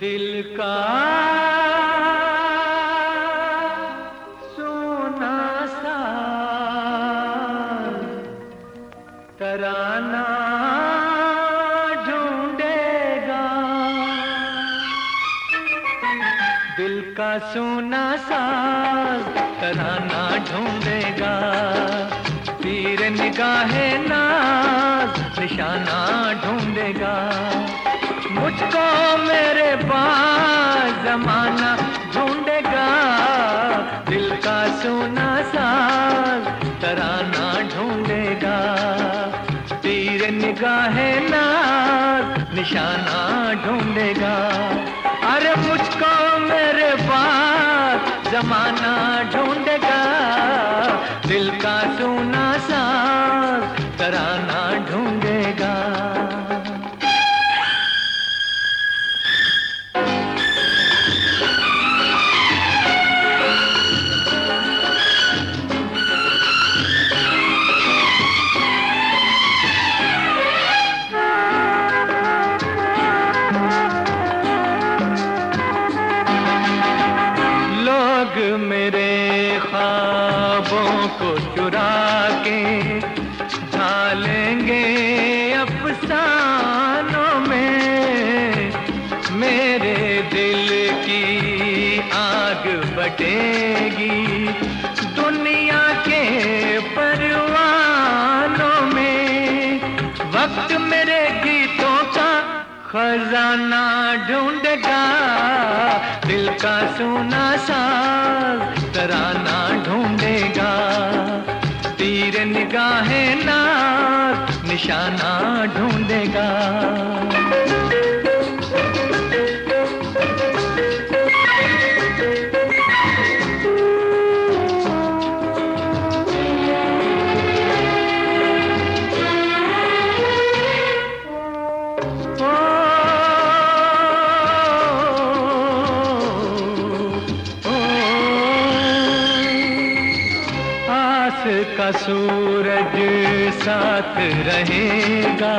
दिल का सोना सा तराना ढूंढेगा। दिल का सोना सा तराना ढूंढेगा। तीर निगाहे नाज, निशाना ढूंढेगा। तीर है नाज निशाना ढूंढेगा। अरे मुझको मेरे पास जमाना ढूंढेगा। दिल का सुना सा तराना लोग मेरे ख्वाबों को चुरा के ढालेंगे अफसानों में। मेरे दिल की आग बटेगी दुनिया के परवानों में। वक्त मेरे गीतों का खजाना ढूंढेगा, दिल का सोना सा तराना ढूंढेगा। तीर निगाहें ना निशाना ढूंढेगा। आस का सूरज साथ रहेगा।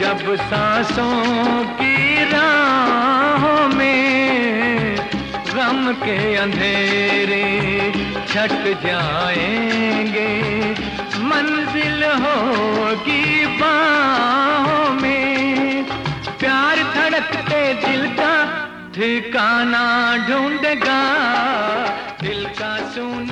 जब सांसों की राहों में गम के अंधेरे छट जाएँगे, मंजिल होगी बाहों में। प्यार धड़कते दिल का ठिकाना ढूंढेगा, दिल का सुन